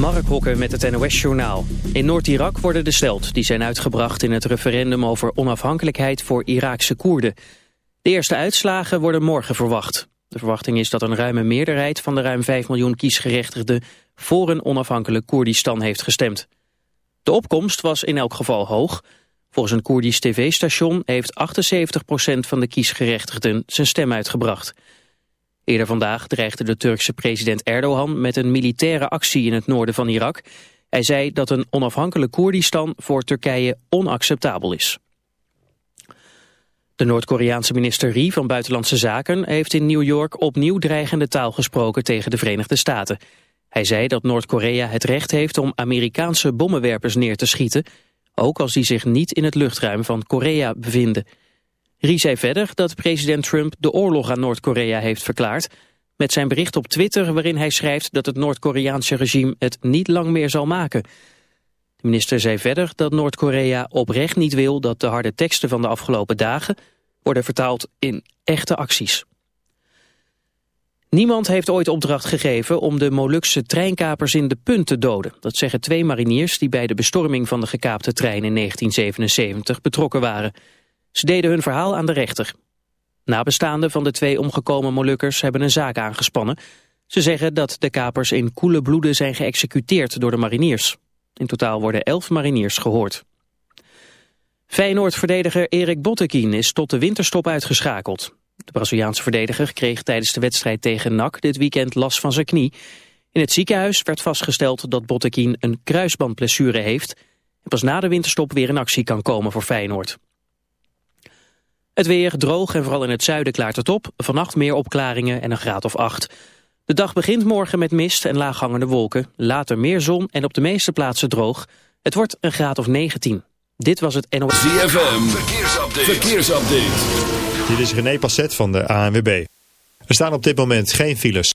Mark Hokken met het NOS-journaal. In Noord-Irak worden de stelt die zijn uitgebracht in het referendum over onafhankelijkheid voor Iraakse Koerden. De eerste uitslagen worden morgen verwacht. De verwachting is dat een ruime meerderheid van de ruim 5 miljoen kiesgerechtigden voor een onafhankelijk Koerdistan heeft gestemd. De opkomst was in elk geval hoog. Volgens een Koerdisch tv-station heeft 78% van de kiesgerechtigden zijn stem uitgebracht. Eerder vandaag dreigde de Turkse president Erdogan met een militaire actie in het noorden van Irak. Hij zei dat een onafhankelijk Koerdistan voor Turkije onacceptabel is. De Noord-Koreaanse minister Ri van Buitenlandse Zaken heeft in New York opnieuw dreigende taal gesproken tegen de Verenigde Staten. Hij zei dat Noord-Korea het recht heeft om Amerikaanse bommenwerpers neer te schieten, ook als die zich niet in het luchtruim van Korea bevinden. Rie zei verder dat president Trump de oorlog aan Noord-Korea heeft verklaard... met zijn bericht op Twitter waarin hij schrijft dat het Noord-Koreaanse regime het niet lang meer zal maken. De minister zei verder dat Noord-Korea oprecht niet wil dat de harde teksten van de afgelopen dagen worden vertaald in echte acties. Niemand heeft ooit opdracht gegeven om de Molukse treinkapers in de punt te doden. Dat zeggen twee mariniers die bij de bestorming van de gekaapte trein in 1977 betrokken waren. Ze deden hun verhaal aan de rechter. Nabestaanden van de twee omgekomen Molukkers hebben een zaak aangespannen. Ze zeggen dat de kapers in koele bloeden zijn geëxecuteerd door de mariniers. In totaal worden elf mariniers gehoord. Feyenoord-verdediger Erik Bottekin is tot de winterstop uitgeschakeld. De Braziliaanse verdediger kreeg tijdens de wedstrijd tegen NAC dit weekend last van zijn knie. In het ziekenhuis werd vastgesteld dat Bottekin een kruisbandblessure heeft... en pas na de winterstop weer in actie kan komen voor Feyenoord. Het weer droog en vooral in het zuiden klaart het op. Vannacht meer opklaringen en een graad of 8. De dag begint morgen met mist en laaghangende wolken. Later meer zon en op de meeste plaatsen droog. Het wordt een graad of 19. Dit was het NOS. ZFM, verkeersupdate. verkeersupdate. Dit is René Passet van de ANWB. Er staan op dit moment geen files.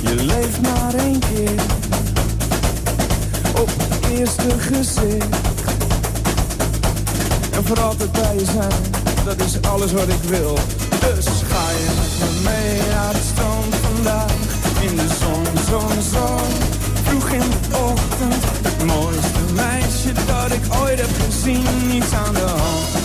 Je leeft maar één keer. Op het eerste gezicht. En voor altijd bij je zijn, dat is alles wat ik wil. Dus ga je met me mee naar het vandaag. In de zon, zon, zon. Vroeg in de ochtend. Het mooiste meisje dat ik ooit heb gezien. Niets aan de hand,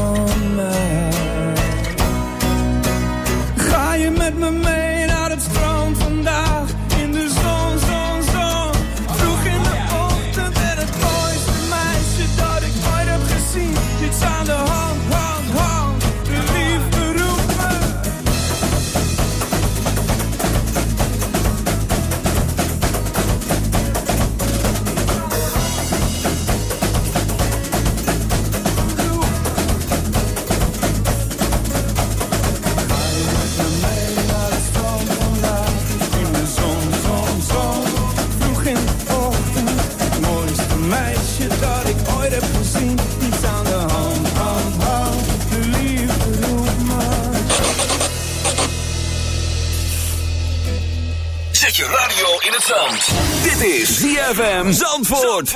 Zandvoort.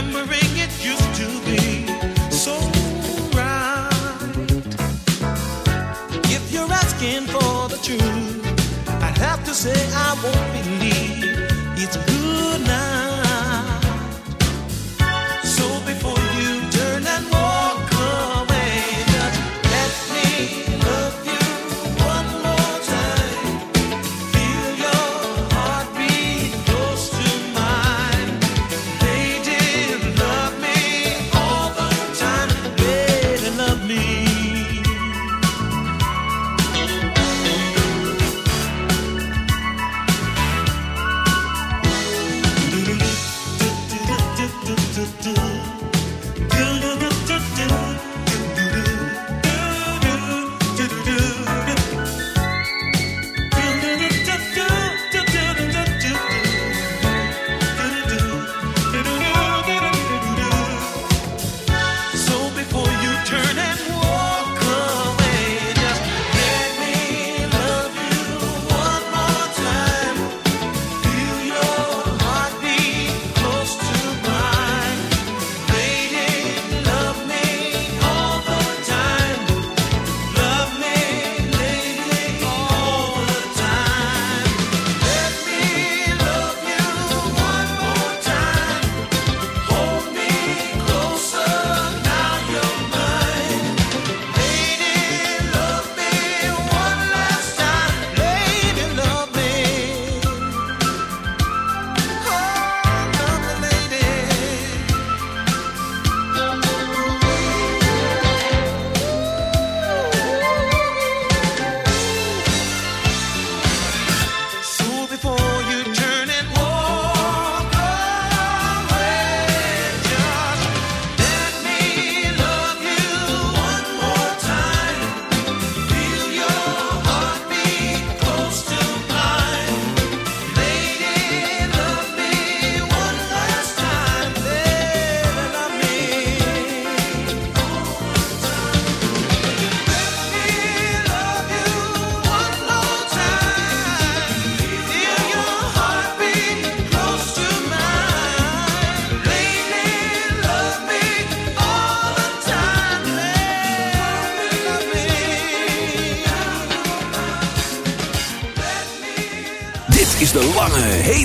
Remembering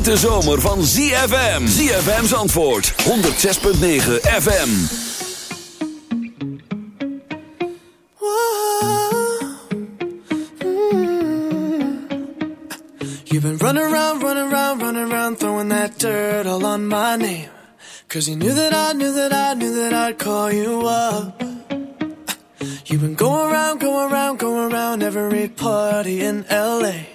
De zomer van ZFM. ZFM's antwoord 106.9 FM. You've been running around, running around, running around, throwing that dirt all on my name. Cause you knew that I, knew that I, knew that I'd call you up. You've been going around, going around, going around every party in LA.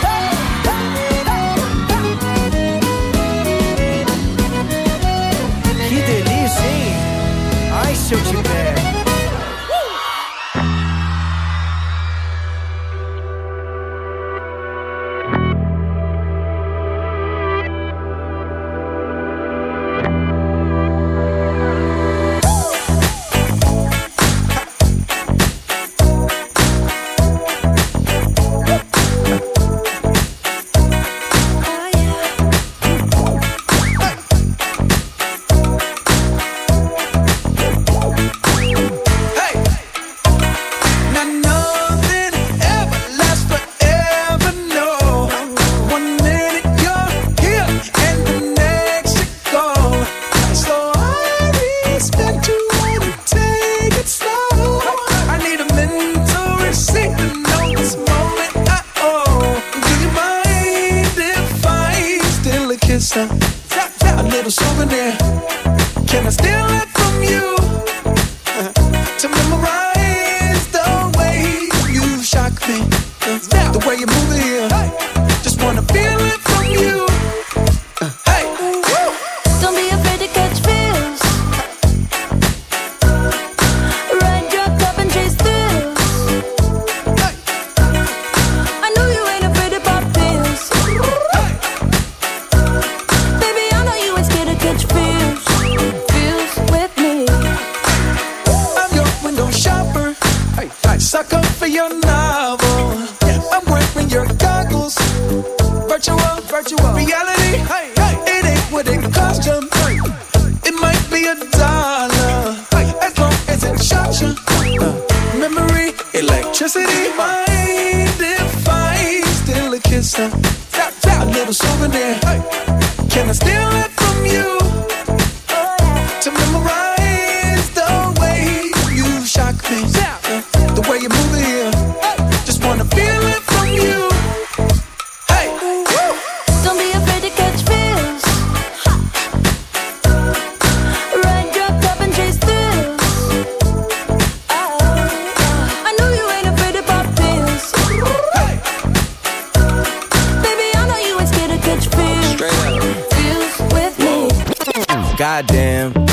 Se eu te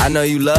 I know you love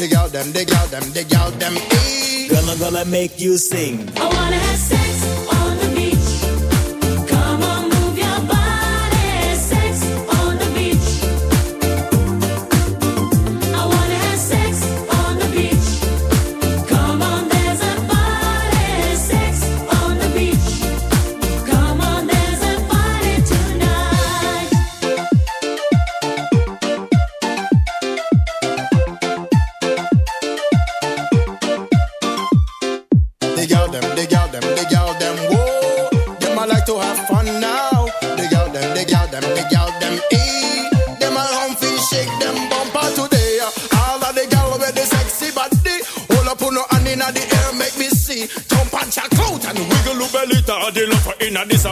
Dig out them, dig out them, dig out them, e. Girl, I'm gonna make you sing. I wanna have sex inna this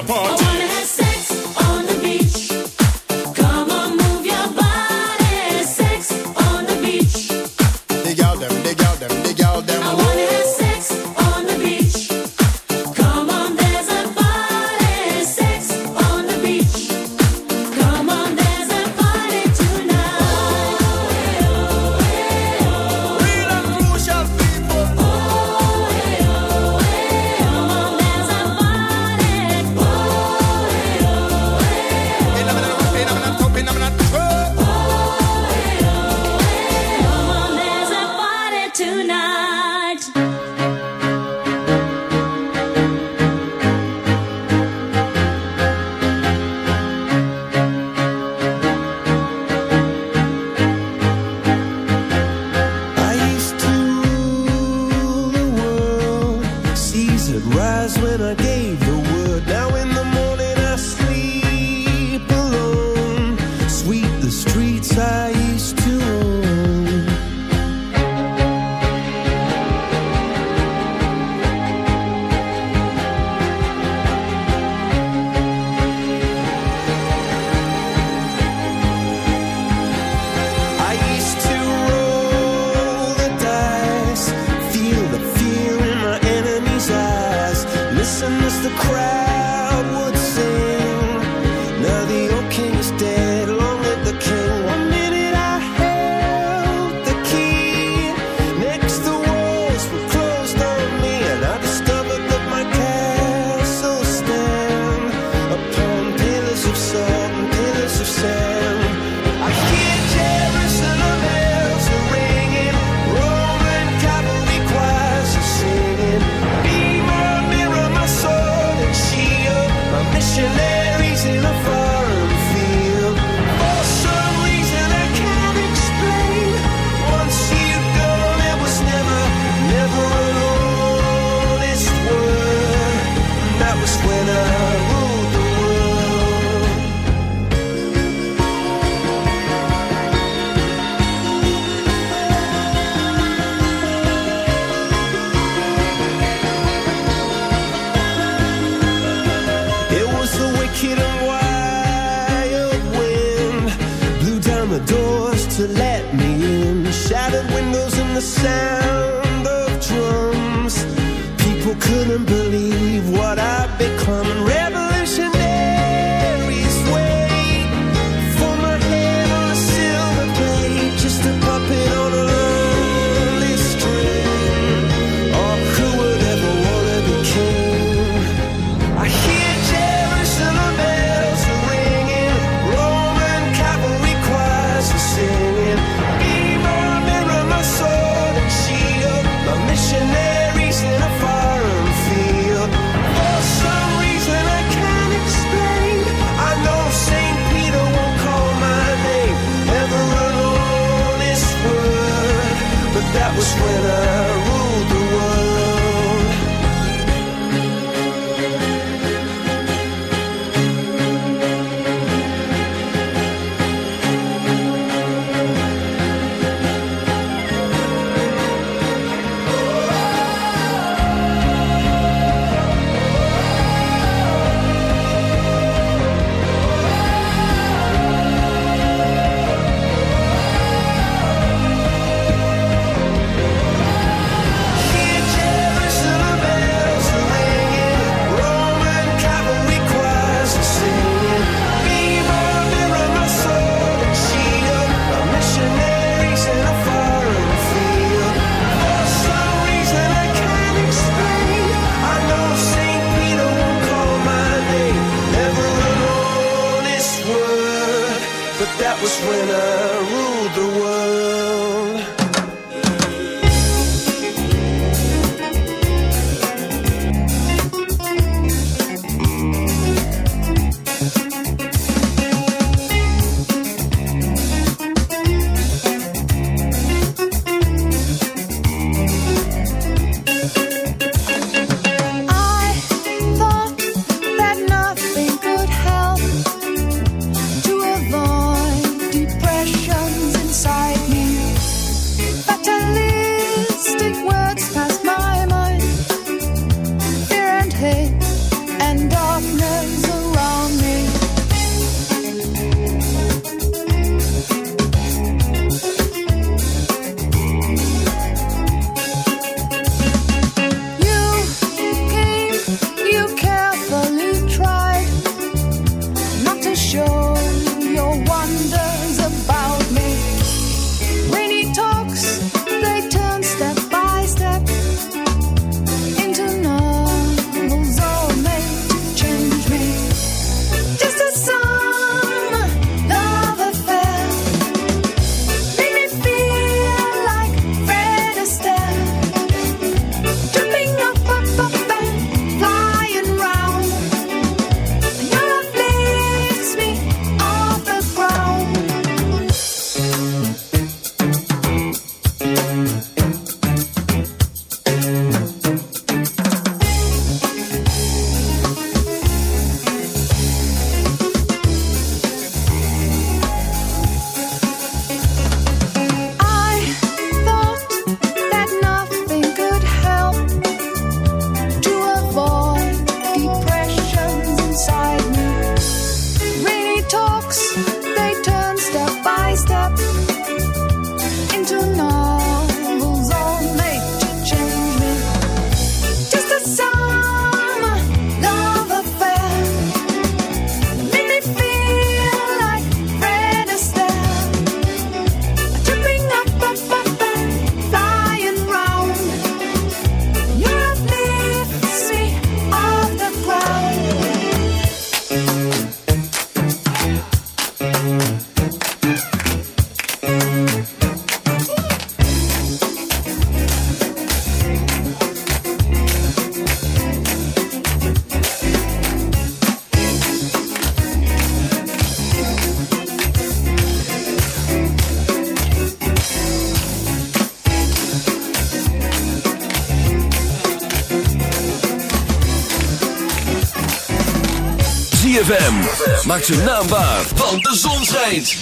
Maak zijn naam waar, want de zon schijnt.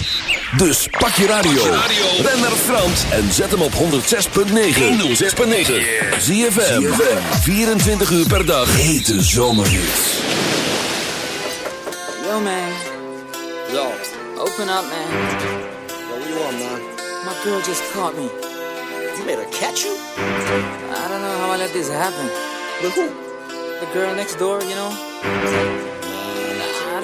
Dus pak je radio. Ben naar Frans en zet hem op 106.9. 106.9. ZFM. 24 uur per dag. Hete zomerhits. Yo, man. Yo. Open up, man. Yo, what you want, man? My girl just caught me. You made her catch you? I don't know how I let this happen. With who? The girl next door, you know?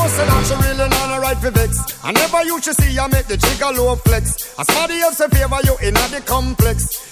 Make sure know say that she really not a right for vex. I never used to see I make the jigger low flex. As somebody else in favor you in the complex.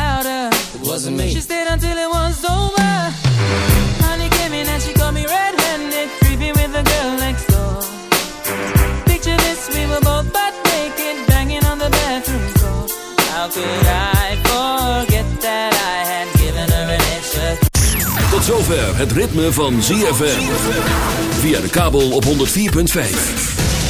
louder. It wasn't me. She stayed until it was over. Honey came in and she got me red-handed, creepy with the girl next door. Picture this, we were both butt naked, banging on the bathroom floor. How could I forget that I had given her an extra Tot zover het ritme van ZFM. Via de kabel op 104.5.